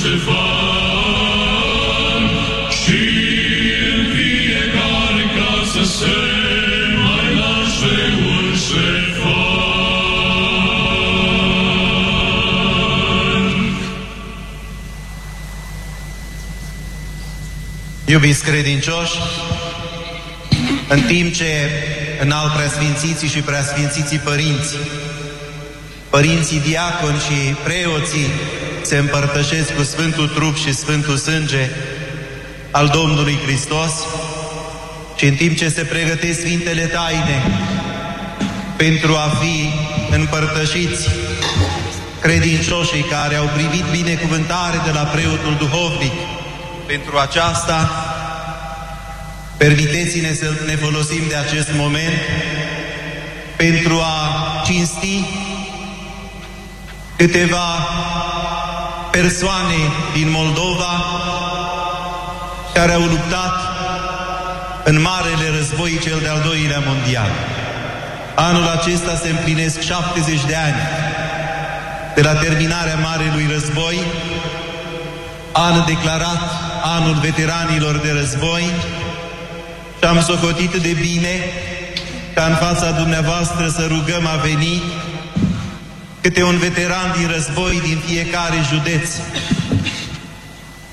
Ștefan și în fiecare casă se mai naște un Ștefan. Iubiți credincioși, în timp ce în al preasfințiții și preasfințiții părinți, părinții diaconi și preoții se împărtășesc cu Sfântul Trup și Sfântul Sânge al Domnului Hristos și în timp ce se pregătesc Sfintele Taine pentru a fi împărtășiți credincioșii care au privit binecuvântare de la preotul duhovnic pentru aceasta, permiteți-ne să ne folosim de acest moment pentru a cinsti câteva persoane din Moldova care au luptat în Marele Război cel de-al doilea mondial. Anul acesta se împlinesc 70 de ani de la terminarea Marelui Război, an declarat anul veteranilor de război și am socotit de bine ca în fața dumneavoastră să rugăm a veni câte un veteran din război din fiecare județ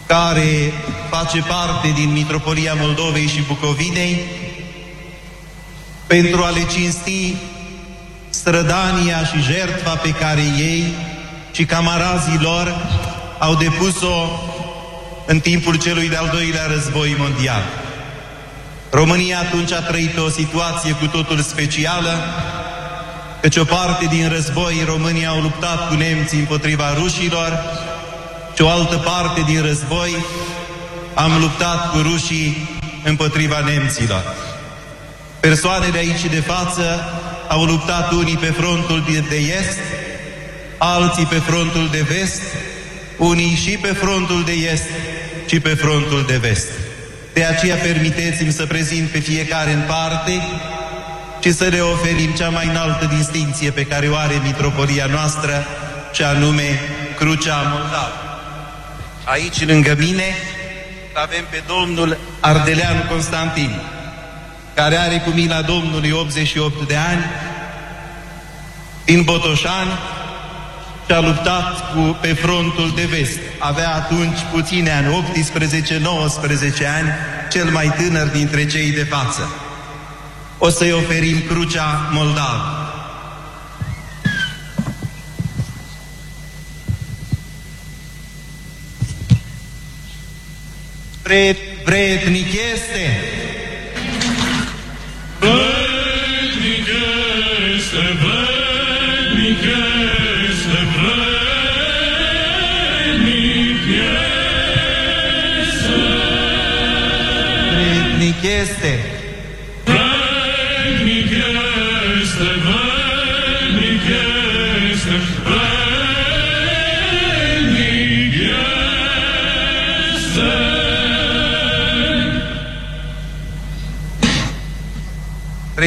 care face parte din Mitropolia Moldovei și Bucovinei pentru a le cinsti strădania și jertfa pe care ei și camarazii lor au depus-o în timpul celui de-al doilea război mondial. România atunci a trăit o situație cu totul specială, căci o parte din război România au luptat cu nemții împotriva rușilor și o altă parte din război am luptat cu rușii împotriva nemților. Persoanele aici de față au luptat unii pe frontul de est, alții pe frontul de vest, unii și pe frontul de est și pe frontul de vest. De aceea permiteți-mi să prezint pe fiecare în parte și să le oferim cea mai înaltă distinție pe care o are mitropolia noastră, și anume Crucea Moldav. Aici, lângă mine, avem pe domnul Ardeleanu Constantin, care are cu mila Domnului 88 de ani, din Botoșani, și a luptat cu, pe frontul de vest. Avea atunci puține ani, 18-19 ani, cel mai tânăr dintre cei de față. O să-i oferim crucea Moldav. Vret, vretnic este? Vrednic este, vrednic este, vrednic este. Vretnic este.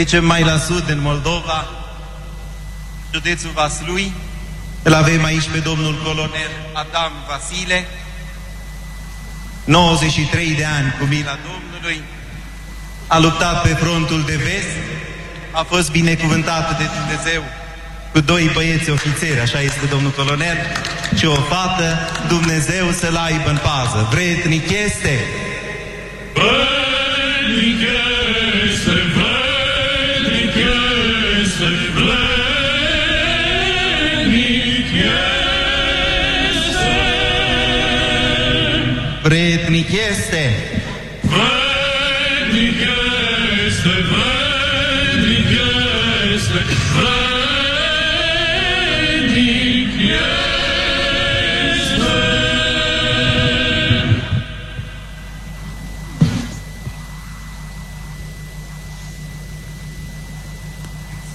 Trecem mai la sud, în Moldova, județul Vaslui. Îl avem aici pe domnul colonel Adam Vasile, 93 de ani cu mila Domnului, a luptat pe frontul de vest, a fost binecuvântat de Dumnezeu cu doi băieți ofițeri, așa este domnul colonel, și o fată, Dumnezeu să-l aibă în pază. Vretnic este? Vrednic este, vrednic este, vrednic este. Vretnic este? Vrednic este, vrednic este, vrednic este.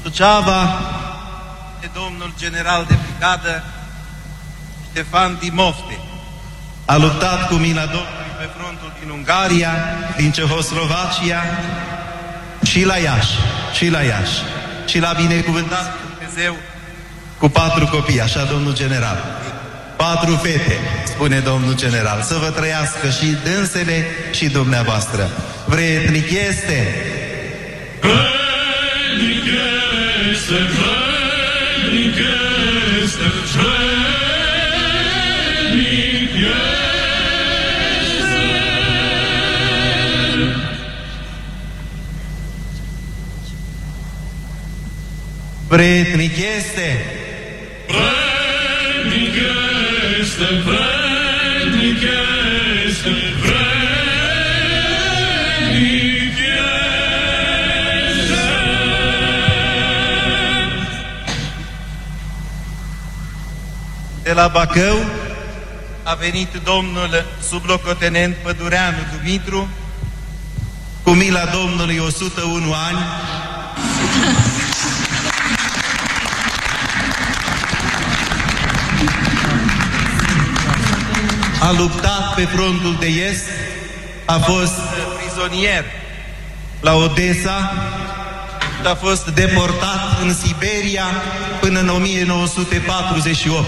Suceava de domnul general de brigadă Ștefan Dimofte. A luptat cu mina Domnului pe frontul din Ungaria, din Cehoslovacia și la Iași, și la Iași. Și l-a binecuvântat Dumnezeu cu patru copii, așa domnul general. Patru fete, spune domnul general, să vă trăiască și dânsele și dumneavoastră. Vrednic este? Vrednic este, vrednic este, vrednic este. Vrednic este? De la Bacău a venit domnul sublocotenent Pădureanu Dumitru cu mila Domnului 101 ani a luptat pe frontul de est, a fost prizonier la Odessa, a fost deportat în Siberia până în 1948.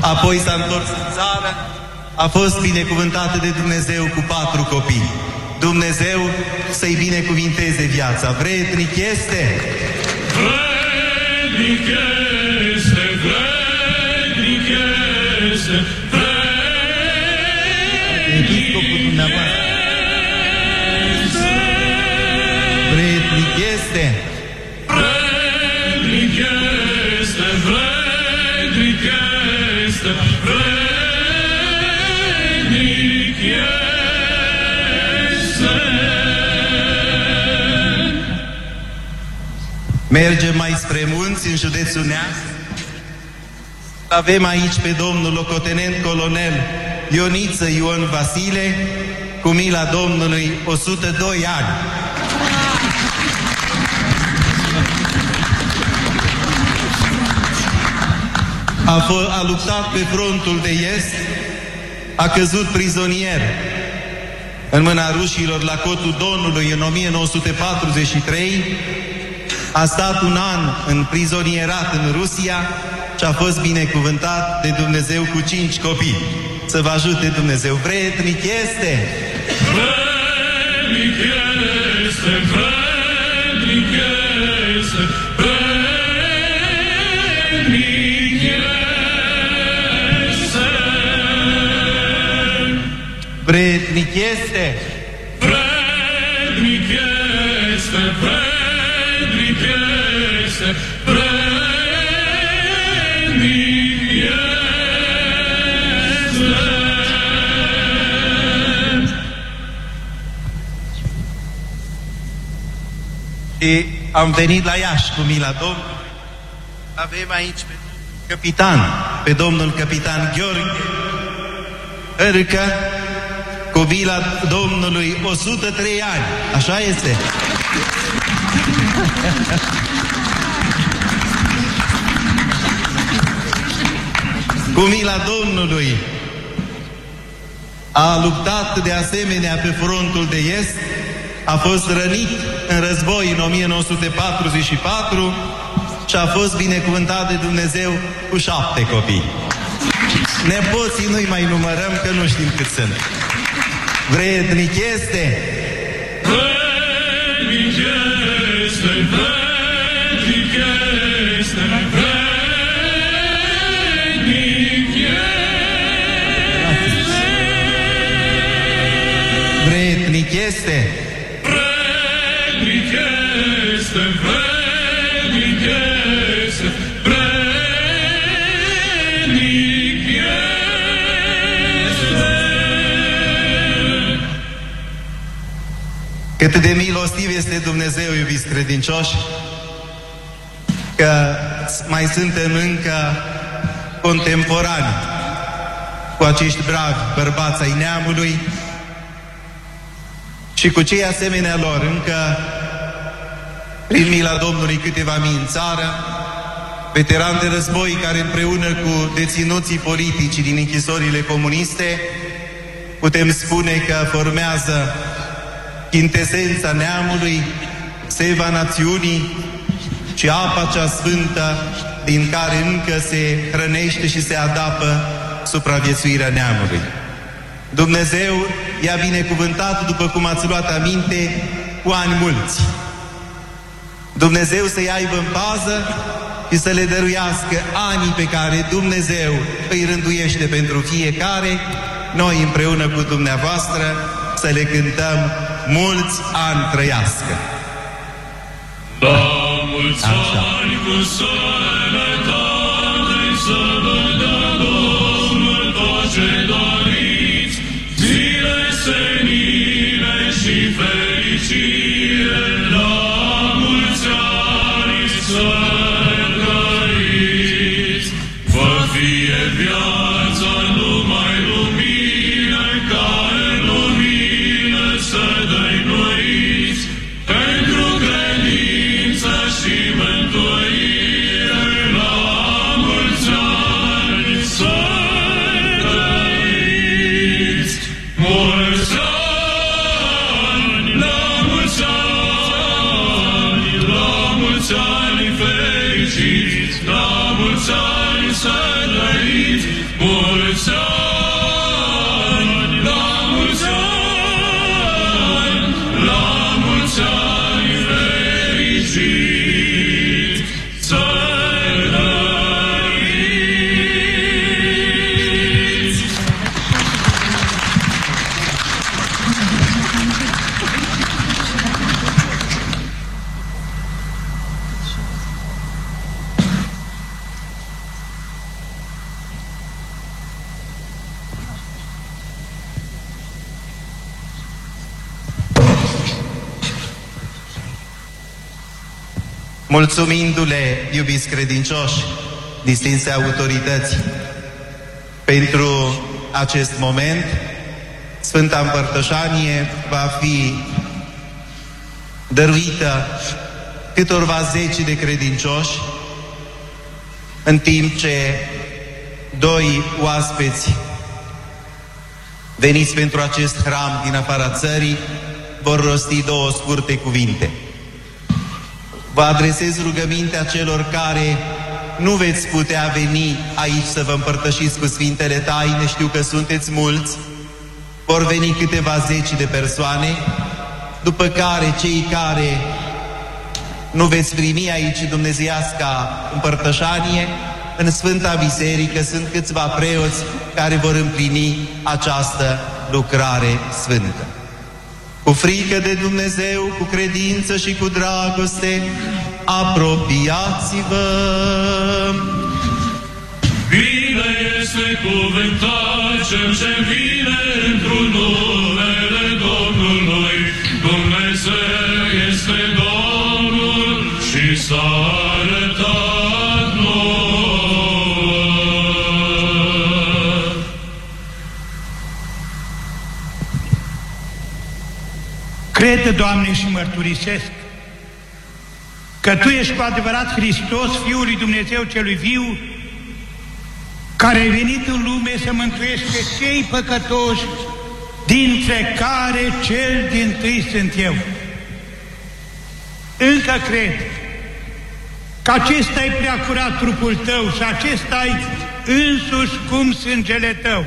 Apoi s-a întors în țară, a fost binecuvântată de Dumnezeu cu patru copii. Dumnezeu să-i binecuvinteze viața. Vrednic este? Vrednic este, vrednic este, Mergem mai spre munți, în județul Neamț. Avem aici pe domnul locotenent colonel Ioniță Ion Vasile, cu mila Domnului 102 ani. A, fă, a luptat pe frontul de est, a căzut prizonier în mâna rușilor la cotul Donului în 1943, a stat un an în prizonierat în Rusia și a fost binecuvântat de Dumnezeu cu cinci copii. Să vă ajute Dumnezeu. Vrednic este! Vrednic este, vrednic este, vrednic este. Vrednic este! Vrednic este, vrednic este, vrednic este. Și am venit la Iași cu mila Domnului. Avem aici pe capitan, pe domnul capitan Gheorghe Hărcă, cu mila Domnului 103 ani. Așa este. cu mila Domnului a luptat de asemenea pe frontul de est, a fost rănit în război în 1944 și a fost binecuvântat de Dumnezeu cu șapte copii. Nepoții nu-i mai numărăm că nu știm cât sunt. Vrednic este? Vrednic este, vrednic este, vrednic este. Vrednic este? Cât de milostiv este Dumnezeu, iubiți credincioși, că mai suntem încă contemporani cu acești bravi bărbați ai neamului și cu cei asemenea lor încă prin mila Domnului câteva mii în țară, veterani de război care împreună cu deținuții politici din închisorile comuniste putem spune că formează chintesența neamului, seva națiunii și apa cea sfântă din care încă se hrănește și se adapă supraviețuirea neamului. Dumnezeu i-a binecuvântat, după cum ați luat aminte, cu ani mulți. Dumnezeu să-i aibă în pază și să le dăruiască anii pe care Dumnezeu îi rânduiește pentru fiecare, noi împreună cu dumneavoastră să le cântăm mulți ani trăiască. La mulți ani cu sănătate să vă dea Domnul tot ce doriți, zile senine și fericire, Mulțumindu-le, iubiți credincioși, distinse autorități, pentru acest moment, Sfânta Împărtășanie va fi dăruită câtorva zeci de credincioși, în timp ce doi oaspeți veniți pentru acest hram din afara țării vor rosti două scurte cuvinte. Vă adresez rugămintea celor care nu veți putea veni aici să vă împărtășiți cu Sfintele Taine, știu că sunteți mulți, vor veni câteva zeci de persoane, după care cei care nu veți primi aici dumnezeiasca împărtășanie, în Sfânta Biserică sunt câțiva preoți care vor împlini această lucrare sfântă. Cu frică de Dumnezeu, cu credință și cu dragoste, apropiați-vă! Bine este cuvântat cel ce vine într-un numele Domnului. Dumnezeu este Domnul și s-a Cred, Doamne, și mărturisesc că Tu ești cu adevărat Hristos, Fiul lui Dumnezeu celui viu, care ai venit în lume să mântuiești pe cei păcătoși, dintre care cel din tâi sunt eu. Încă cred că acesta e prea curat trupul tău și acesta e însuși cum sângele tău.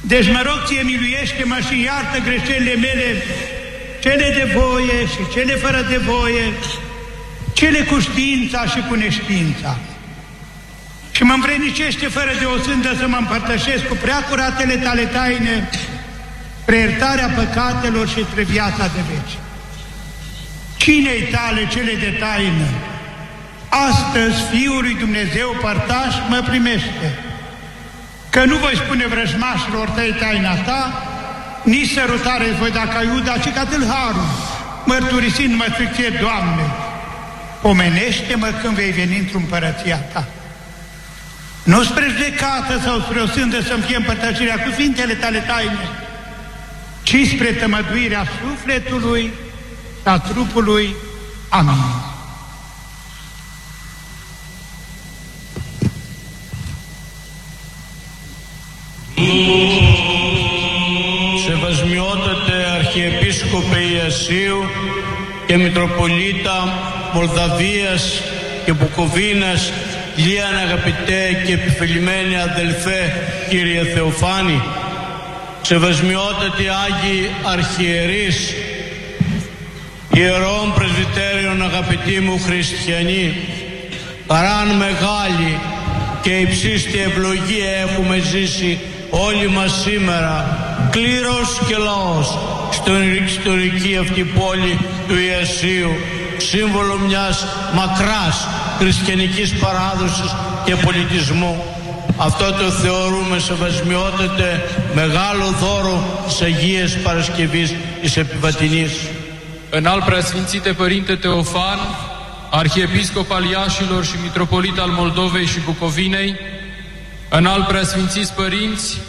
Deci mă rog ție, miluiește-mă și iartă greșelile mele, cele de voie și cele fără de voie, cele cu știința și cu neștiința. Și mă învrednicește fără de o sândă să mă împărtășesc cu prea curatele tale taine, spre iertarea păcatelor și spre viața de veci. Cine-i tale cele de taină? Astăzi Fiul lui Dumnezeu părtaș mă primește, că nu voi spune vrăjmașilor tăi taina ta, nici sărutare îți voi da ca Iuda, ci ca tâlharul, mărturisind-mă ție, Doamne, pomenește-mă când vei veni într-o împărăția ta. Nu spre judecată sau spre o sândă să-mi fie împărtășirea cu Sfintele tale taine, ci spre tămăduirea sufletului și a trupului. Amin. Σεβασμιότατε Αρχιεπίσκοπε Ιασίου και Μητροπολίτα Μολδαβίας και Μπουκοβίνας Λίαν αγαπητέ και επιφυλημένη αδελφέ κύριε Θεοφάνη, σεβασμιότατοι Άγιοι Αρχιερείς, Ιερών Πρεσβυτέριων αγαπητοί μου χριστιανοί, παράν μεγάλη και υψίστη ευλογία έχουμε ζήσει όλοι μας σήμερα, κλήρος και λαός, στην ιστορική αυτή πόλη του Ιασίου, σύμβολο μιας μακράς χριστιανικής παράδοσης και πολιτισμού. Αυτό το θεωρούμε σεβασμιότατε μεγάλο δώρο της Αγίας Παρασκευής της Επιβατινής. Înalt preasfințite Părinte Teofan, Arhiepiscop al Iașilor și Mitropolit al Moldovei și Bucovinei, înalt preasfințiți părinți,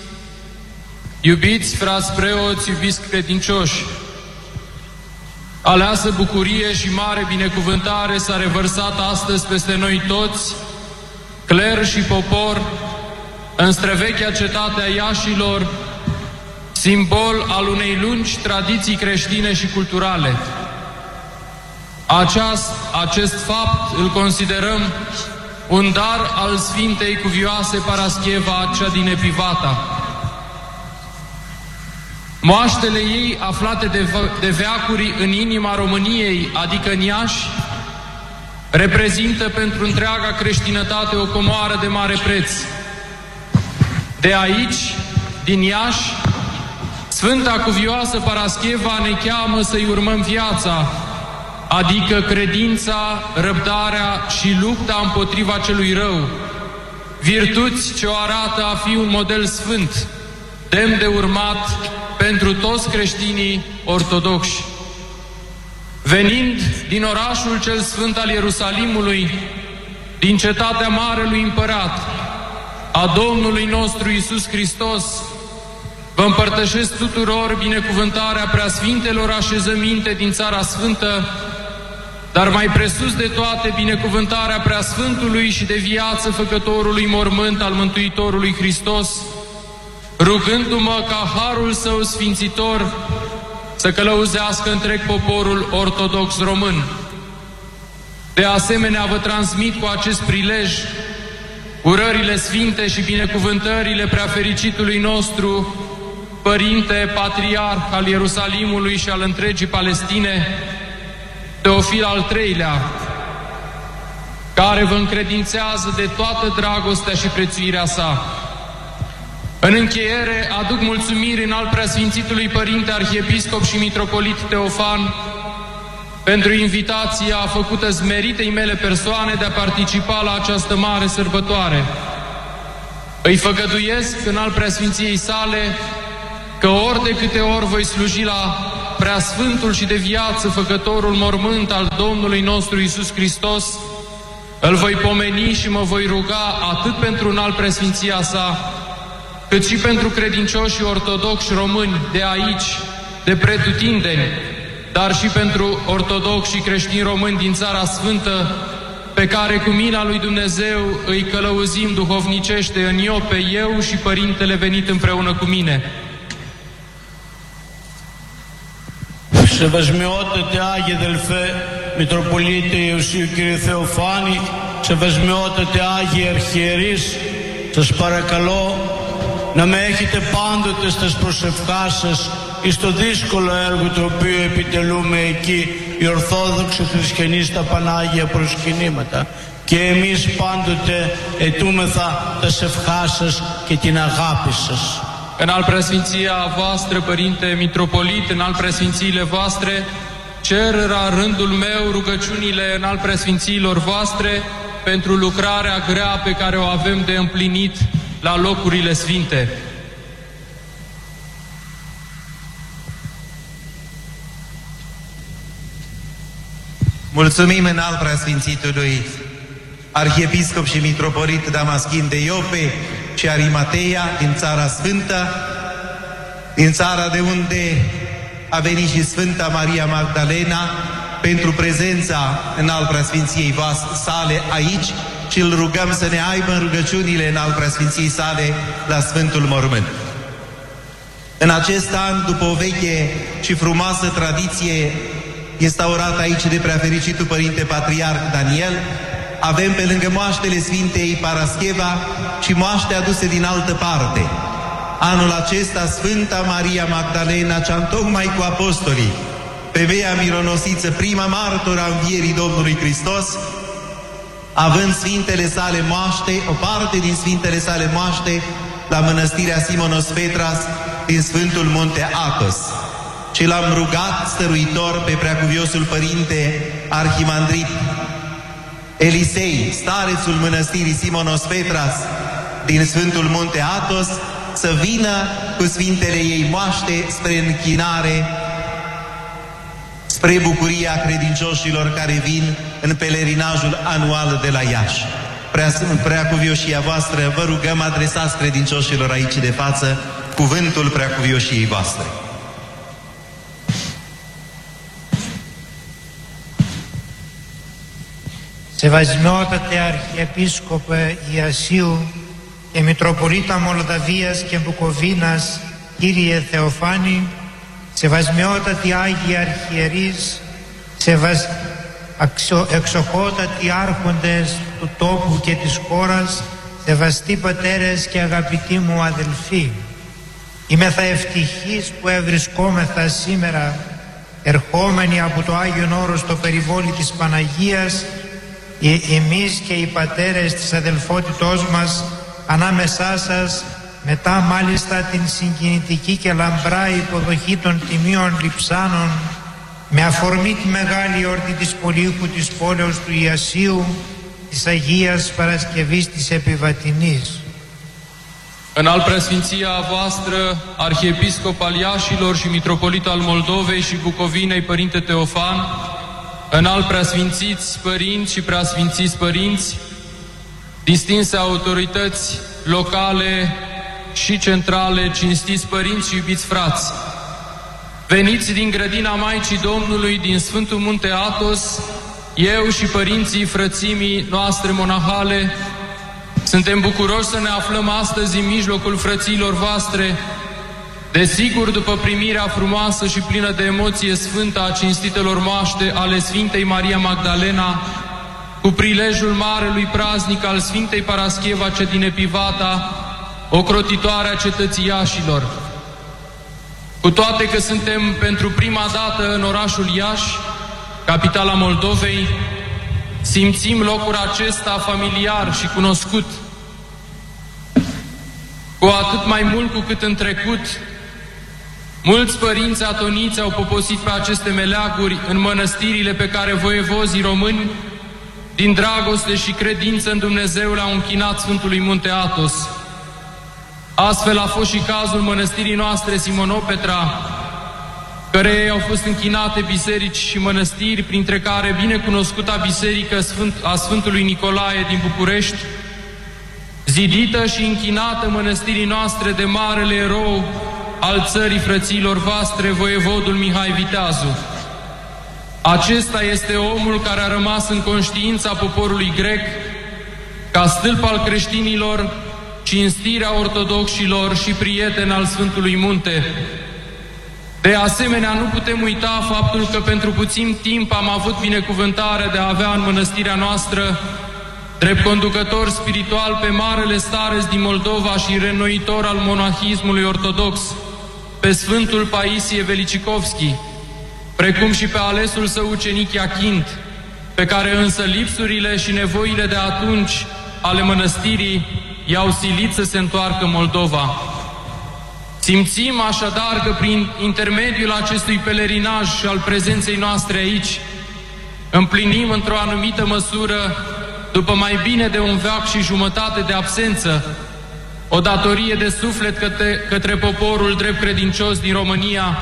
iubiți frați preoți, iubiți credincioși, aleasă bucurie și mare binecuvântare s-a revărsat astăzi peste noi toți, cler și popor, în străvechea cetate a Iașilor, simbol al unei lungi tradiții creștine și culturale. Aceast, acest fapt îl considerăm un dar al Sfintei Cuvioase Parascheva, cea din Epivata. Moaștele ei, aflate de, de veacuri în inima României, adică în Iași, reprezintă pentru întreaga creștinătate o comoară de mare preț. De aici, din Iași, Sfânta Cuvioasă Parascheva ne cheamă să-i urmăm viața, adică credința, răbdarea și lupta împotriva celui rău, virtuți ce o arată a fi un model sfânt, demn de urmat pentru toți creștinii ortodoxi. Venind din orașul cel sfânt al Ierusalimului, din cetatea Marelui Împărat, a Domnului nostru Isus Hristos, vă împărtășesc tuturor binecuvântarea preasfintelor așezăminte din Țara Sfântă, dar mai presus de toate binecuvântarea preasfântului și de viață făcătorului mormânt al Mântuitorului Hristos, rugându-mă ca harul său sfințitor să călăuzească întreg poporul ortodox român. De asemenea, vă transmit cu acest prilej urările sfinte și binecuvântările preafericitului nostru, Părinte Patriarh al Ierusalimului și al întregii Palestine, Teofil al III-lea, care vă încredințează de toată dragostea și prețuirea sa. În încheiere, aduc mulțumiri în al preasfințitului Părinte Arhiepiscop și Mitropolit Teofan pentru invitația făcută zmeritei mele persoane de a participa la această mare sărbătoare. Îi făgăduiesc în al preasfinției sale că ori de câte ori voi sluji la preasfântul și de viață făcătorul mormânt al Domnului nostru Isus Hristos, îl voi pomeni și mă voi ruga atât pentru un alt preasfinția sa, cât și pentru credincioșii ortodoxi români de aici, de pretutindeni, dar și pentru ortodoxi și creștini români din Țara Sfântă, pe care cu mina lui Dumnezeu îi călăuzim duhovnicește în Iope, eu și Părintele venit împreună cu mine. Σεβασμιότατε Άγιε Δελφέ Μητροπολίτε Ιωσίου κύριε Θεοφάνη Σεβασμιότατε Άγιε Αρχιερείς Σας παρακαλώ να με έχετε πάντοτε στις προσευχάς σας εις το δύσκολο έργο το οποίο επιτελούμε εκεί οι Ορθόδοξοι Χριστιανοί στα Πανάγια προσκυνήματα και εμείς πάντοτε ετούμεθα τα σευχά σας και την αγάπη σας. În al preasfinția voastră, Părinte Mitropolit, în al preasfințiile voastre, cer la rândul meu rugăciunile în al preasfințiilor voastre pentru lucrarea grea pe care o avem de împlinit la locurile sfinte. Mulțumim în al preasfințitului Arhiepiscop și Mitropolit Damaschin de Iope și Arimateia din Țara Sfântă, din țara de unde a venit și Sfânta Maria Magdalena pentru prezența în al preasfinției sale aici și îl rugăm să ne aibă în rugăciunile în al preasfinției sale la Sfântul Mormânt. În acest an, după o veche și frumoasă tradiție instaurată aici de preafericitul Părinte Patriarh Daniel, avem pe lângă moaștele Sfintei Parascheva și moaște aduse din altă parte. Anul acesta Sfânta Maria Magdalena, cea tocmai cu apostolii, femeia mironosiță, prima martoră a învierii Domnului Hristos, având Sfintele sale moaște, o parte din Sfintele sale moaște, la mănăstirea Simonos Petras din Sfântul Munte Atos. Și l-am rugat stăruitor pe preacuviosul Părinte Arhimandrit Elisei, starețul mănăstirii Simonos Petras din Sfântul Munte Atos, să vină cu Sfintele ei moaște spre închinare, spre bucuria credincioșilor care vin în pelerinajul anual de la Iași. Prea, prea cuvioșia voastră, vă rugăm adresați credincioșilor aici de față cuvântul prea cuvioșiei voastre. Σεβασμιότατε Αρχιεπίσκοπε Ιασίου και Μητροπολίτα Μολδαβίας και Μπουκοβίνας, Κύριε Θεοφάνη, Σεβασμιότατοι Άγιοι Αρχιερείς, σεβασ... αξιο... εξοχότατοι άρχοντες του τόπου και της χώρας, σεβαστοί πατέρες και αγαπητοί μου αδελφοί. Είμαι θα ευτυχής που ευρισκόμεθα σήμερα ερχόμενοι από το Άγιον Όρος στο περιβόλι της Παναγίας εμείς και οι πατέρες της αδελφότητός μας ανάμεσά σας μετά μάλιστα την συγκινητική και λαμπρά υποδοχή των τιμίων λειψάνων με αφορμή τη μεγάλη όρτη της πολίχου της πόλεως του Ιασίου της Αγίας Παρασκευής της Επιβατινής. În al preasfinția voastră, arhiepiscop al Iașilor și mitropolit al Moldovei și Bucovinei, Părinte Teofan, în al preasfințiți părinți și preasfințiți părinți, distinse autorități locale și centrale, cinstiți părinți și iubiți frați, veniți din grădina Maicii Domnului din Sfântul Munte Atos, eu și părinții frățimii noastre monahale, suntem bucuroși să ne aflăm astăzi în mijlocul frăților voastre, Desigur, după primirea frumoasă și plină de emoție sfântă a cinstitelor moaște ale Sfintei Maria Magdalena, cu prilejul marelui praznic al Sfintei Parascheva ce din Epivata, ocrotitoarea cetății Iașilor. Cu toate că suntem pentru prima dată în orașul Iași, capitala Moldovei, simțim locul acesta familiar și cunoscut, cu atât mai mult cu cât în trecut Mulți părinți atoniți au poposit pe aceste meleaguri în mănăstirile pe care voievozii români, din dragoste și credință în Dumnezeu, le-au închinat Sfântului Munte Atos. Astfel a fost și cazul mănăstirii noastre Simonopetra, care au fost închinate biserici și mănăstiri, printre care binecunoscuta biserică Sfânt, a Sfântului Nicolae din București, zidită și închinată mănăstirii noastre de marele erou al țării frăților voastre, voievodul Mihai Viteazu. Acesta este omul care a rămas în conștiința poporului grec ca stâlp al creștinilor, cinstirea ortodoxilor și prieten al Sfântului Munte. De asemenea, nu putem uita faptul că pentru puțin timp am avut binecuvântarea de a avea în mănăstirea noastră drept conducător spiritual pe Marele Stares din Moldova și renoitor al monahismului ortodox, pe Sfântul Paisie Velicicovski, precum și pe alesul său ucenic Iachint, pe care însă lipsurile și nevoile de atunci ale mănăstirii i-au silit să se întoarcă Moldova. Simțim așadar că prin intermediul acestui pelerinaj și al prezenței noastre aici, împlinim într-o anumită măsură, după mai bine de un veac și jumătate de absență, o datorie de suflet către, către poporul drept credincios din România,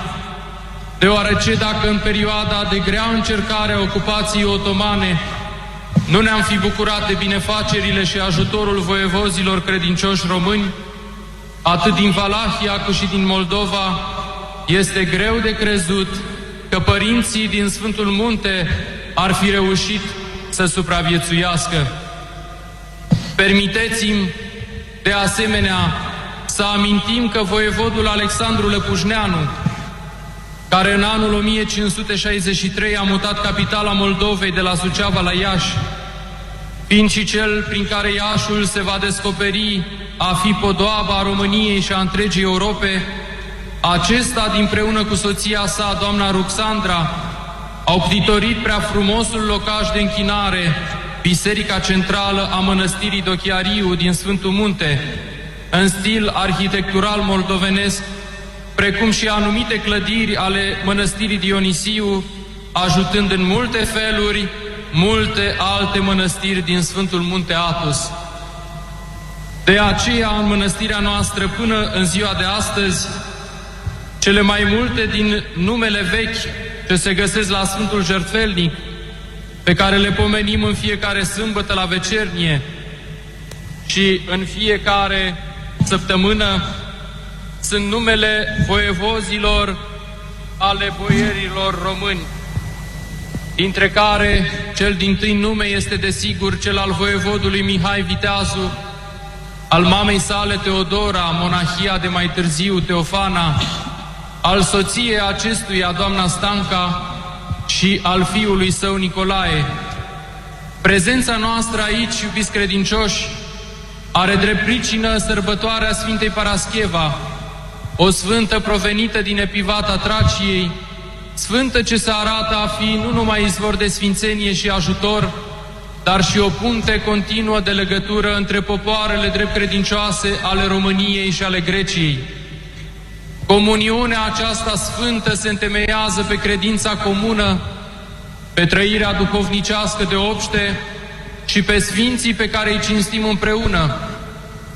deoarece dacă în perioada de grea încercare a ocupației otomane nu ne-am fi bucurat de binefacerile și ajutorul voievozilor credincioși români, atât din Valahia cât și din Moldova, este greu de crezut că părinții din Sfântul Munte ar fi reușit să supraviețuiască. Permiteți-mi de asemenea, să amintim că voievodul Alexandru Lăpușneanu, care în anul 1563 a mutat capitala Moldovei de la Suceava la Iași, fiind și cel prin care Iașul se va descoperi a fi podoaba României și a întregii Europe, acesta, dinpreună cu soția sa, doamna Ruxandra, au ptitorit prea frumosul locaș de închinare, Biserica Centrală a Mănăstirii Dochiariu din Sfântul Munte, în stil arhitectural moldovenesc, precum și anumite clădiri ale Mănăstirii Dionisiu, ajutând în multe feluri multe alte mănăstiri din Sfântul Munte Atos. De aceea, în mănăstirea noastră, până în ziua de astăzi, cele mai multe din numele vechi ce se găsesc la Sfântul Jertfelnic, pe care le pomenim în fiecare sâmbătă la vecernie și în fiecare săptămână, sunt numele voievozilor ale boierilor români, dintre care cel din tâi nume este desigur cel al voievodului Mihai Viteazu, al mamei sale Teodora, monahia de mai târziu Teofana, al soției acestuia, doamna Stanca, și al fiului său Nicolae. Prezența noastră aici, iubiți credincioși, are drept pricină sărbătoarea Sfintei Parascheva, o sfântă provenită din Epivata Traciei, sfântă ce se arată a fi nu numai izvor de sfințenie și ajutor, dar și o punte continuă de legătură între popoarele drept credincioase ale României și ale Greciei. Comuniunea aceasta sfântă se întemeiază pe credința comună, pe trăirea duhovnicească de obște și pe sfinții pe care îi cinstim împreună,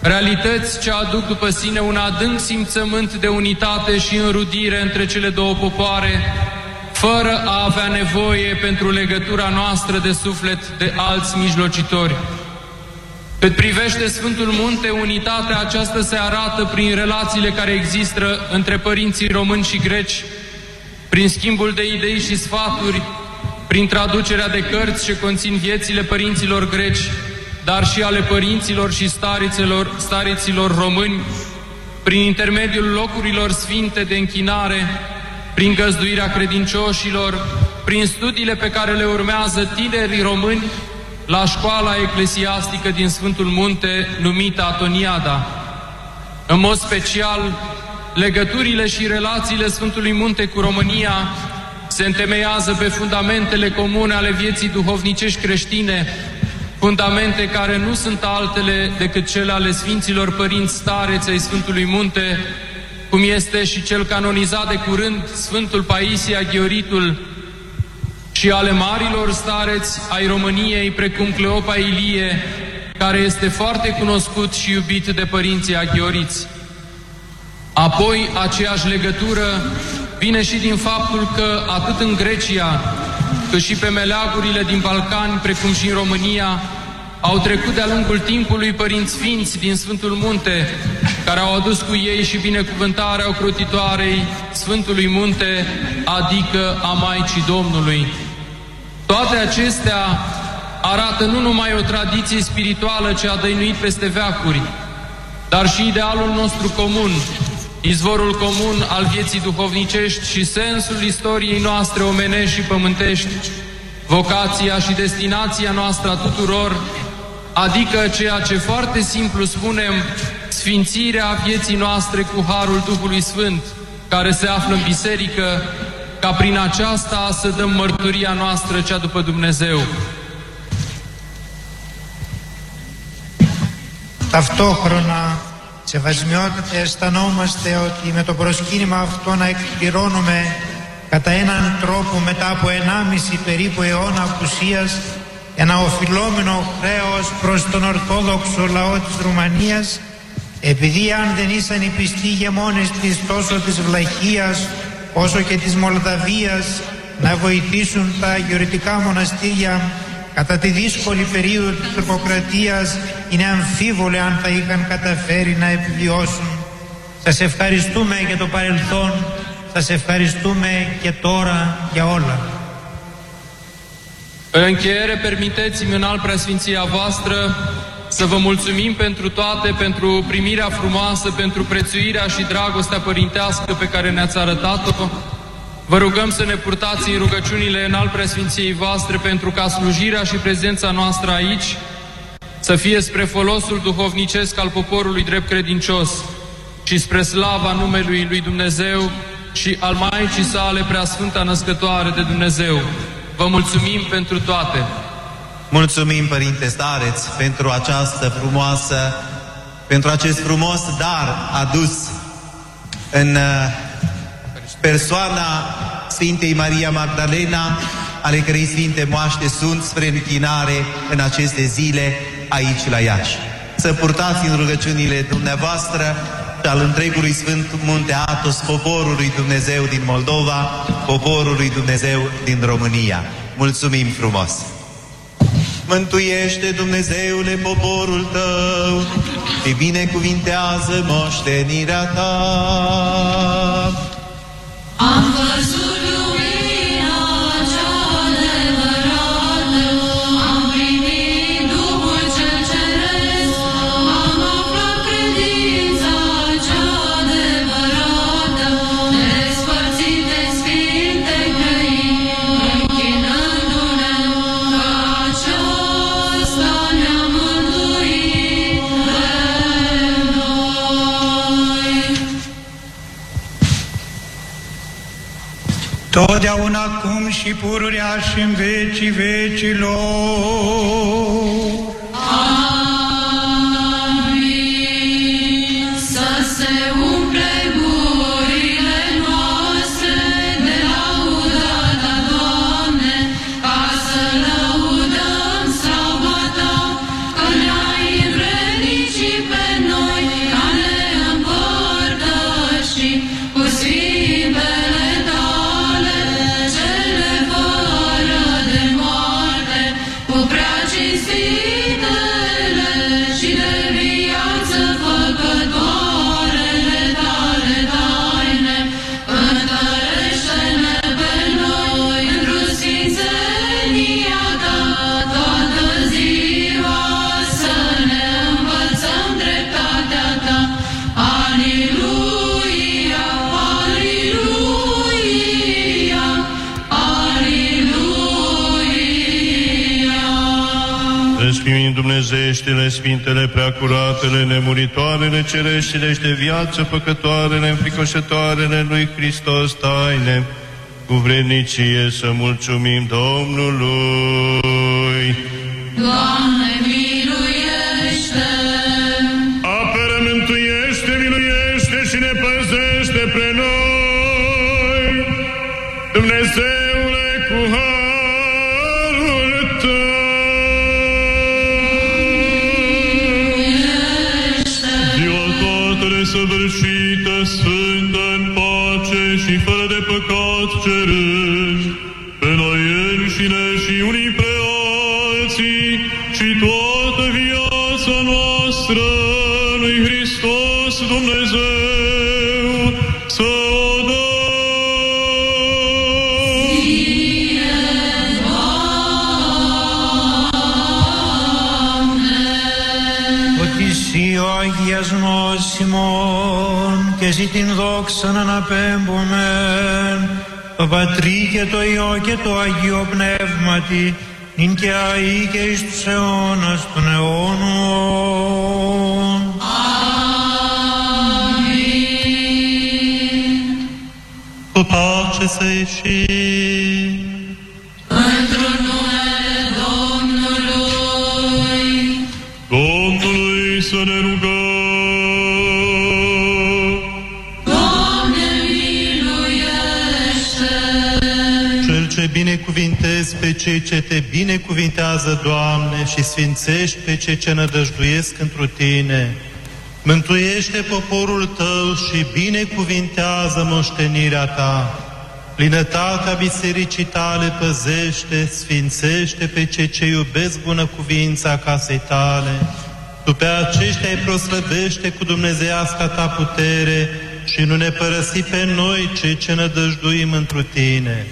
realități ce aduc după sine un adânc simțământ de unitate și înrudire între cele două popoare, fără a avea nevoie pentru legătura noastră de suflet de alți mijlocitori. Cât privește Sfântul Munte, unitatea aceasta se arată prin relațiile care există între părinții români și greci, prin schimbul de idei și sfaturi, prin traducerea de cărți ce conțin viețile părinților greci, dar și ale părinților și stariților, stariților români, prin intermediul locurilor sfinte de închinare, prin găzduirea credincioșilor, prin studiile pe care le urmează tinerii români la școala eclesiastică din Sfântul Munte, numită Atoniada. În mod special, legăturile și relațiile Sfântului Munte cu România se întemeiază pe fundamentele comune ale vieții duhovnicești creștine, fundamente care nu sunt altele decât cele ale Sfinților Părinți Stareți ai Sfântului Munte, cum este și cel canonizat de curând Sfântul Paisia Ghioritul, și ale marilor stareți ai României, precum Cleopa Ilie, care este foarte cunoscut și iubit de părinții aghioriți. Apoi, aceeași legătură vine și din faptul că atât în Grecia, cât și pe meleagurile din Balcani, precum și în România, au trecut de-a lungul timpului părinți sfinți din Sfântul Munte, care au adus cu ei și binecuvântarea ocrotitoarei Sfântului Munte, adică a Maicii Domnului. Toate acestea arată nu numai o tradiție spirituală ce a dăinuit peste veacuri, dar și idealul nostru comun, izvorul comun al vieții duhovnicești și sensul istoriei noastre omenești și pământești, vocația și destinația noastră a tuturor, adică ceea ce foarte simplu spunem, sfințirea vieții noastre cu Harul Duhului Sfânt, care se află în biserică ca prin aceasta să dăm mărturia noastră cea după Dumnezeu. Ταυτόχρονα, σεβασμιότατε, αισθανόμαστε ότι με το προσκύνημα αυτό να εκπληρώνουμε κατά έναν τρόπο μετά από 1,5 περίπου αιώνα απουσίας ένα οφειλόμενο χρέος προς τον Ορθόδοξο λαό της Ρουμανίας επειδή αν δεν ήσαν οι πιστοί γεμόνες της τόσο της βλαχίας όσο και της Μολδαβίας να βοηθήσουν τα γεωρητικά μοναστήρια κατά τη δύσκολη περίοδο της τροποκρατίας είναι αμφίβολο αν θα είχαν καταφέρει να επιβιώσουν. Σας ευχαριστούμε για το παρελθόν, σας ευχαριστούμε και τώρα για όλα. În încheiere, permiteți-mi în al preasfinția voastră să vă mulțumim pentru toate, pentru primirea frumoasă, pentru prețuirea și dragostea părintească pe care ne-ați arătat-o. Vă rugăm să ne purtați în rugăciunile în al preasfinției voastre pentru ca slujirea și prezența noastră aici să fie spre folosul duhovnicesc al poporului drept credincios și spre slava numelui lui Dumnezeu și al Maicii sale preasfânta născătoare de Dumnezeu. Vă mulțumim pentru toate! Mulțumim, Părinte Stareț, pentru această frumoasă, pentru acest frumos dar adus în uh, persoana Sfintei Maria Magdalena, ale cărei Sfinte Moaște sunt spre închinare în aceste zile aici la Iași. Să purtați în rugăciunile dumneavoastră și al întregului Sfânt Munte Atos, poporului Dumnezeu din Moldova, poporului Dumnezeu din România. Mulțumim frumos! Mântuiește, Dumnezeule, poporul tău și binecuvintează moștenirea ta. Am totdeauna acum și pururea și în vecii vecilor. Dumnezeieștile, Sfintele, Preacuratele, Nemuritoarele, Cereștile și de viață păcătoarele, înfricoșătoarele lui Hristos taine, cu vrednicie să mulțumim Domnului. Doamne, ημών και εσύ την δόξα να αναπέμπομεν το Πατρί και το Υιό και το Αγίο Πνεύματι νυν και αεί και εις τους αιώνας των αιώνων. Cu pace să ieșim. Pe cei ce te binecuvintează, Doamne, și sfințești pe cei ce nădăjduiesc întru Tine. Mântuiește poporul Tău și binecuvintează moștenirea Ta. Plinătatea bisericii Tale păzește, sfințește pe cei ce iubesc bună cuvința casei Tale. Tu pe aceștia îi proslăvește cu dumnezeiasca Ta putere și nu ne părăsi pe noi cei ce nădăjduim întru Tine.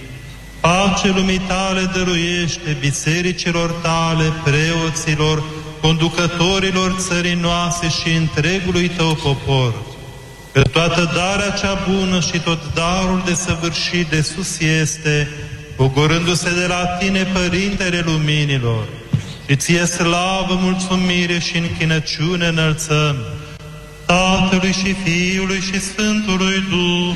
Pace lumii tale dăruiește bisericilor tale, preoților, conducătorilor țării noastre și întregului tău popor. Că toată darea cea bună și tot darul de săvârșit de sus este, pogorându-se de la tine, Părintele Luminilor, Și ție slavă, mulțumire și închinăciune înălțăm Tatălui și Fiului și Sfântului Duh,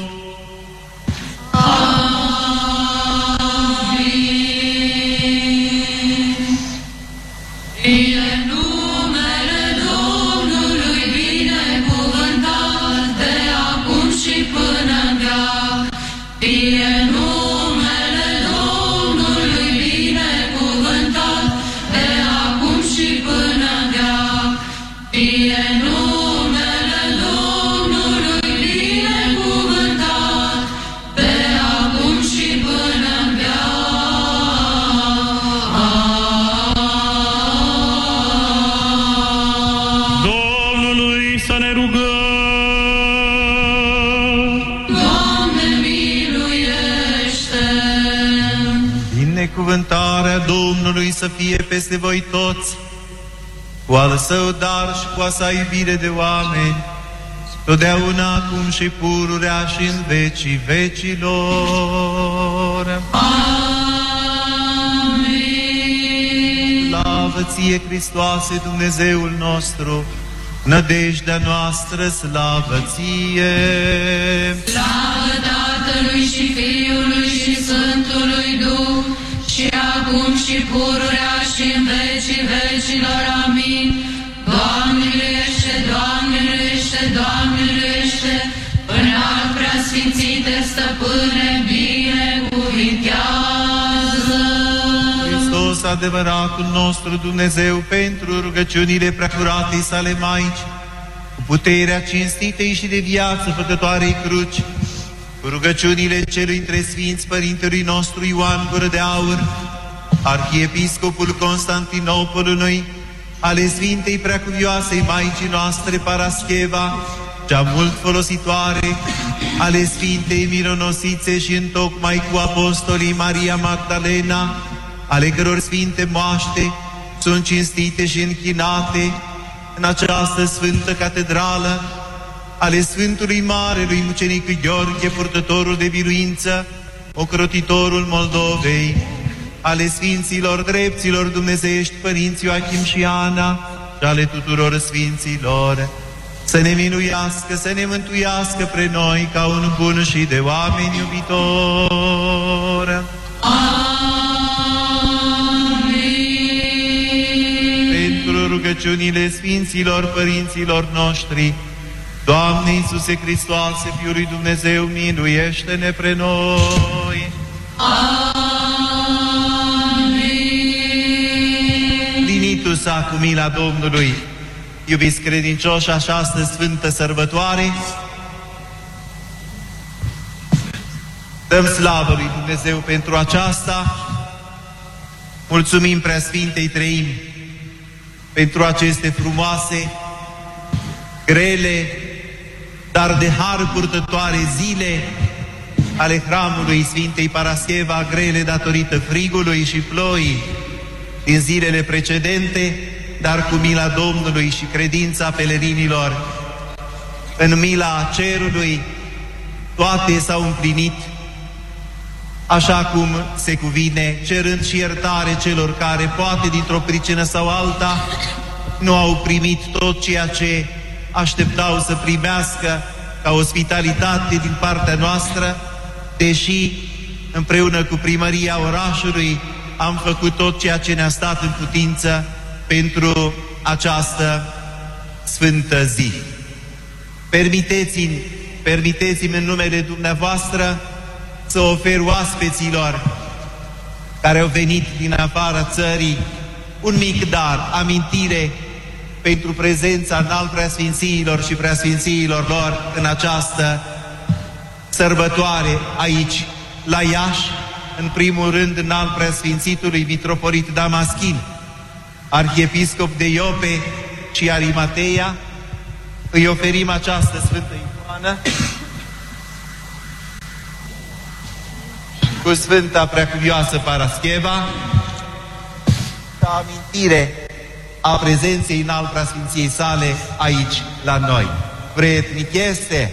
Binecuvântarea Domnului să fie peste voi toți, cu al său dar și cu a sa iubire de oameni, totdeauna acum și pururea și în vecii vecilor. Amin. Slavă ție, Hristoase, Dumnezeul nostru, nădejdea noastră, slavă ție! Slavă Tatălui și Fiului acum și pururea și în vecii vecilor. Amin. Doamne miluiește, Doamne miluiește, Doamne miluiește, înalt preasfințite stăpâne, binecuvintează. Hristos, adevăratul nostru Dumnezeu, pentru rugăciunile preacuratei sale Maici, cu puterea cinstitei și de viață făcătoarei cruci, cu rugăciunile celui între Sfinți Părintelui nostru Ioan Gură de Aur, Arhiepiscopul Constantinopolului, ale Sfintei Preacuvioasei Maicii noastre Parascheva, cea mult folositoare, ale Sfintei Mironosițe și întocmai cu apostolii Maria Magdalena, ale căror sfinte moaște sunt cinstite și închinate în această sfântă catedrală, ale Sfântului Marelui Mucenic Gheorghe, purtătorul de biruință, ocrotitorul Moldovei, ale Sfinților Drepților Dumnezeiești Părinți Ioachim și Ana și ale tuturor Sfinților, să ne minuiască, să ne mântuiască pre noi ca un bun și de oameni iubitor. Amin. Pentru rugăciunile Sfinților Părinților noștri, Doamne Iisuse Hristoase, Fiul lui Dumnezeu, miluiește-ne pre noi. Amin. Linitu-s cu mila Domnului, iubiți credincioși, această sfântă sărbătoare, Dăm slavă lui Dumnezeu pentru aceasta, mulțumim Preasfintei Treim pentru aceste frumoase, grele, dar de har purtătoare zile ale hramului Sfintei Parascheva, grele datorită frigului și ploii din zilele precedente, dar cu mila Domnului și credința pelerinilor. În mila cerului toate s-au împlinit așa cum se cuvine, cerând și iertare celor care, poate dintr-o pricină sau alta, nu au primit tot ceea ce așteptau să primească ca ospitalitate din partea noastră, deși împreună cu primăria orașului am făcut tot ceea ce ne-a stat în putință pentru această sfântă zi. Permiteți-mi, permiteți-mi în numele dumneavoastră să ofer oaspeților care au venit din afara țării un mic dar, amintire pentru prezența în al preasfințiilor și preasfințiilor lor în această sărbătoare aici, la Iași, în primul rând în al preasfințitului mitropolit Damaschin, arhiepiscop de Iope și Arimateia, îi oferim această sfântă icoană cu Sfânta Preacuvioasă Parascheva, ca amintire a prezenței în al preasfinției sale aici, la noi. Vretnic este?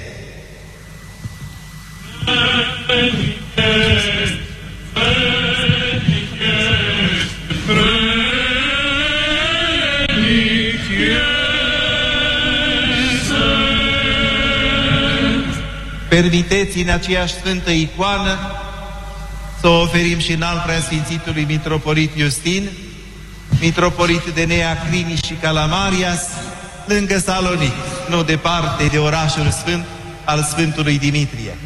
Permiteți în aceeași sfântă icoană să o oferim și în al preasfințitului Mitropolit Iustin, Mitropolit de Neacrini și Calamarias, lângă Salonic, nu departe de orașul sfânt al Sfântului Dimitrie.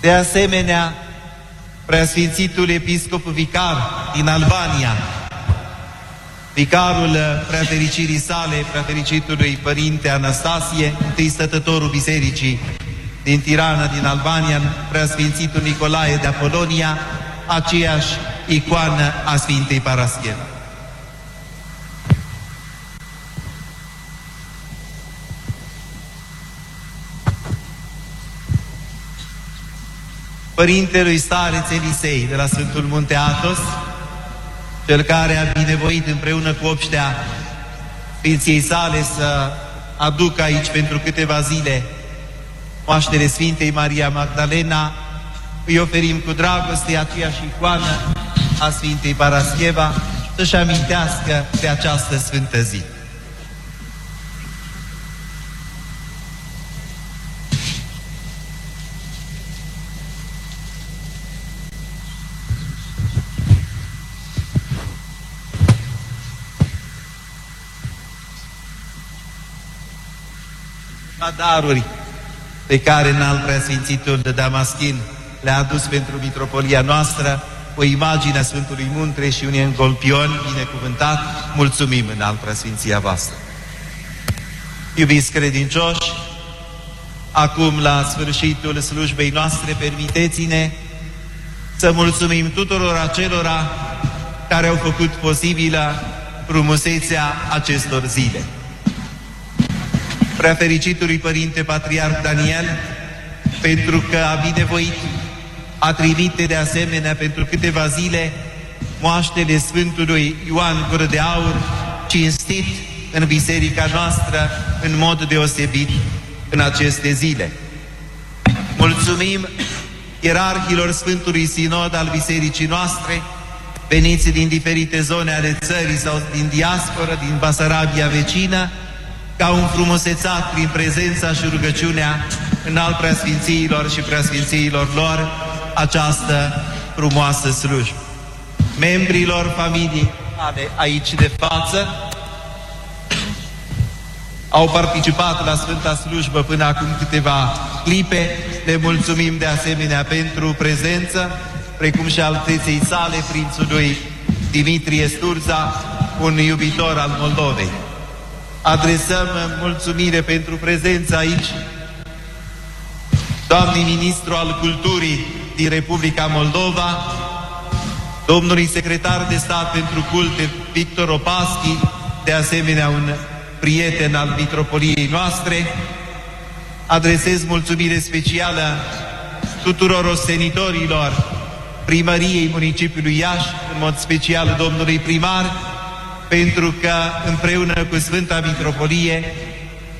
De asemenea, preasfințitul episcop vicar din Albania, vicarul preafericirii sale, preafericitului părinte Anastasie, întâi stătătorul bisericii din Tirana, din Albania, preasfințitul Nicolae de Apolonia, aceeași icoană a Sfintei Parascheva. Părintelui Stareț Elisei de la Sfântul Munte Atos, cel care a binevoit împreună cu obștea Sfinției sale să aducă aici pentru câteva zile moaștele Sfintei Maria Magdalena, îi oferim cu dragoste aceeași icoană a Sfintei Parascheva să-și amintească de această sfântă zi. Daruri pe care în al preasfințitul de Damaschin. Le-a adus pentru mitropolia noastră, o imagine a Sfântului Muntre și un engolpion binecuvântat, mulțumim în al preasfinția voastră. Iubiți credincioși, acum la sfârșitul slujbei noastre, permiteți-ne să mulțumim tuturor acelora care au făcut posibilă frumusețea acestor zile preafericitului Părinte Patriarh Daniel, pentru că a binevoit a trimite de asemenea pentru câteva zile moaștele Sfântului Ioan Gură de Aur, cinstit în biserica noastră în mod deosebit în aceste zile. Mulțumim ierarhilor Sfântului Sinod al bisericii noastre, veniți din diferite zone ale țării sau din diasporă, din Basarabia vecină, că au înfrumusețat prin prezența și rugăciunea în al preasfințiilor și preasfințiilor lor această frumoasă slujbă. Membrilor familiei ale aici de față au participat la Sfânta Slujbă până acum câteva clipe. Le mulțumim de asemenea pentru prezență, precum și alteței sale, prințului Dimitrie Sturza, un iubitor al Moldovei adresăm mulțumire pentru prezența aici doamnei ministru al culturii din Republica Moldova, domnului secretar de stat pentru culte Victor Opaschi, de asemenea un prieten al mitropoliei noastre. Adresez mulțumire specială tuturor ostenitorilor primăriei municipiului Iași, în mod special domnului primar, pentru că împreună cu Sfânta Mitropolie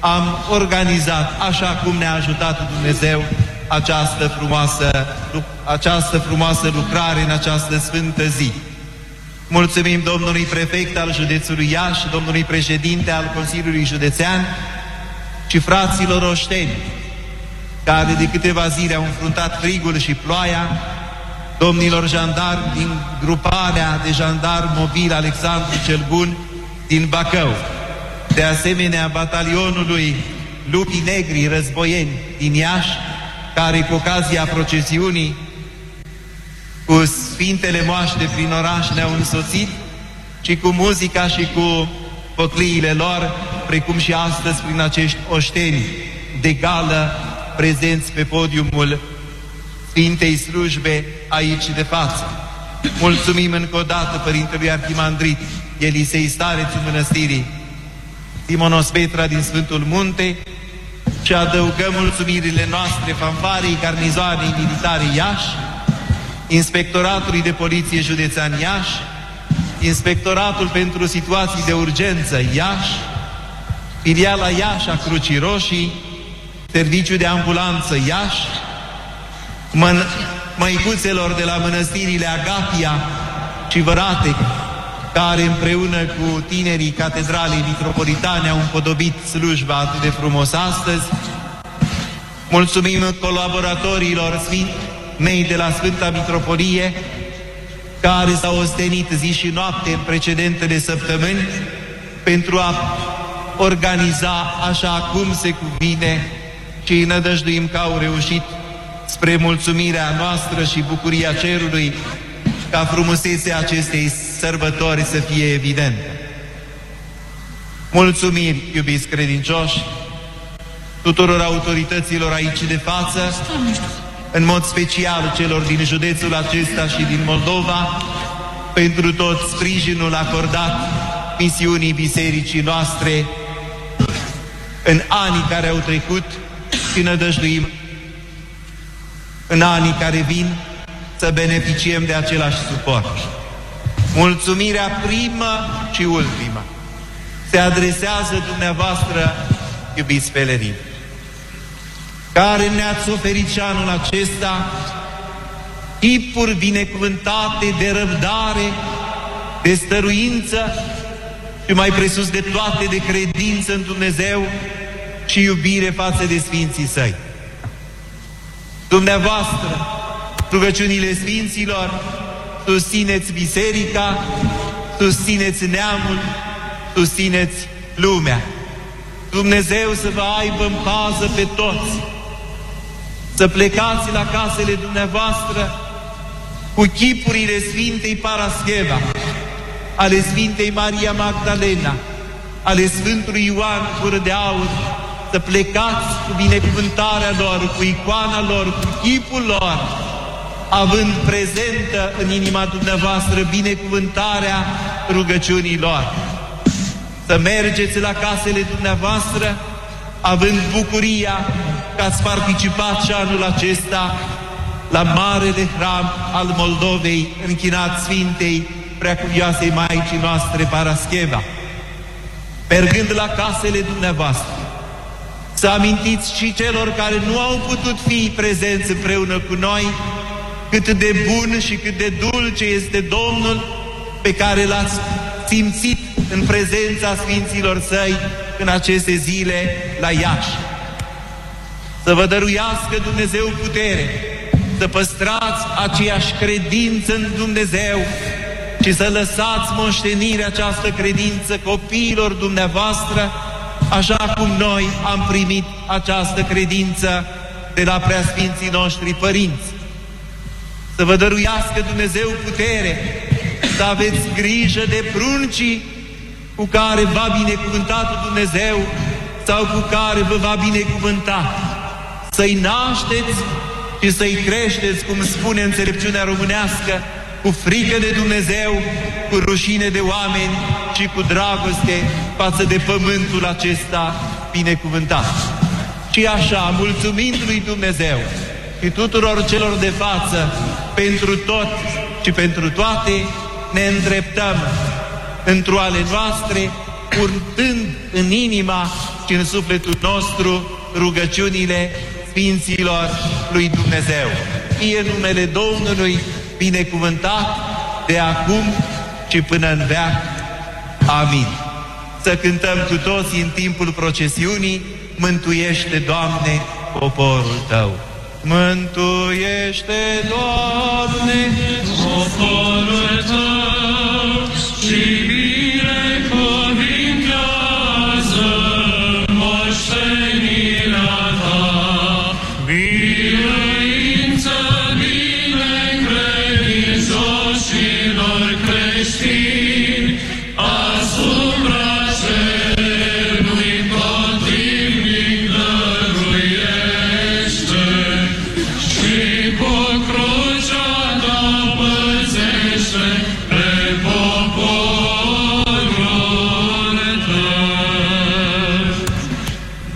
am organizat, așa cum ne-a ajutat Dumnezeu, această frumoasă, această frumoasă lucrare în această sfântă zi. Mulțumim domnului prefect al județului Iași, domnului președinte al Consiliului Județean și fraților oșteni, care de câteva zile au înfruntat frigul și ploaia domnilor jandarmi din gruparea de jandarmi mobil Alexandru cel Bun din Bacău, de asemenea batalionului Lupii Negri Războieni din Iași, care cu ocazia procesiunii cu Sfintele Moaște prin oraș ne-au însoțit și cu muzica și cu păcliile lor, precum și astăzi prin acești oșteni de gală prezenți pe podiumul Sfintei slujbe aici de față. Mulțumim încă o dată Părintelui Arhimandrit Elisei Starețul Mănăstirii, Simonos Petra din Sfântul Munte și adăugăm mulțumirile noastre fanfarei garnizoanei militare Iași, Inspectoratului de Poliție Județean Iași, Inspectoratul pentru Situații de Urgență Iași, filiala Iași a Crucii Roșii, Serviciul de Ambulanță Iași, mân- măicuțelor de la mănăstirile Agapia și Vărate, care împreună cu tinerii catedralei mitropolitane au împodobit slujba atât de frumos astăzi. Mulțumim colaboratorilor sfinți mei de la Sfânta Mitropolie, care s-au ostenit zi și noapte în precedentele săptămâni pentru a organiza așa cum se cuvine și îi nădăjduim că au reușit spre mulțumirea noastră și bucuria cerului ca frumusețea acestei sărbători să fie evidentă. Mulțumiri, iubiți credincioși, tuturor autorităților aici de față, în mod special celor din județul acesta și din Moldova, pentru tot sprijinul acordat misiunii bisericii noastre în anii care au trecut și nădăjduim în anii care vin să beneficiem de același suport. Mulțumirea primă și ultimă se adresează dumneavoastră, iubiți pelerini, care ne-ați oferit și anul acesta tipuri binecuvântate de răbdare, de stăruință și mai presus de toate de credință în Dumnezeu și iubire față de Sfinții Săi. Dumneavoastră, rugăciunile Sfinților, susțineți biserica, susțineți neamul, susțineți lumea. Dumnezeu să vă aibă în pază pe toți. Să plecați la casele dumneavoastră cu chipurile Sfintei Parascheva, ale Sfintei Maria Magdalena, ale Sfântului Ioan Gură de Aur, să plecați cu binecuvântarea lor, cu icoana lor, cu chipul lor, având prezentă în inima dumneavoastră binecuvântarea rugăciunii lor. Să mergeți la casele dumneavoastră, având bucuria că ați participat și anul acesta la Marele Hram al Moldovei, închinat Sfintei Preacuvioasei Maicii noastre Parascheva. Mergând la casele dumneavoastră, să amintiți și celor care nu au putut fi prezenți împreună cu noi, cât de bun și cât de dulce este Domnul pe care l-ați simțit în prezența Sfinților Săi în aceste zile la Iași. Să vă dăruiască Dumnezeu putere, să păstrați aceeași credință în Dumnezeu și să lăsați moștenirea această credință copiilor dumneavoastră, așa cum noi am primit această credință de la preasfinții noștri părinți. Să vă dăruiască Dumnezeu putere, să aveți grijă de pruncii cu care va binecuvântat Dumnezeu sau cu care vă va binecuvânta. Să-i nașteți și să-i creșteți, cum spune înțelepciunea românească, cu frică de Dumnezeu, cu rușine de oameni și cu dragoste față de pământul acesta binecuvântat. Și așa, mulțumind lui Dumnezeu și tuturor celor de față pentru tot și pentru toate, ne îndreptăm într ale noastre, purtând în inima și în sufletul nostru rugăciunile Sfinților lui Dumnezeu. Fie numele Domnului binecuvântat de acum și până în veac. Amin. Să cântăm cu toții în timpul procesiunii, Mântuiește, Doamne, poporul Tău. Mântuiește, Doamne, poporul Tău și binecuvântează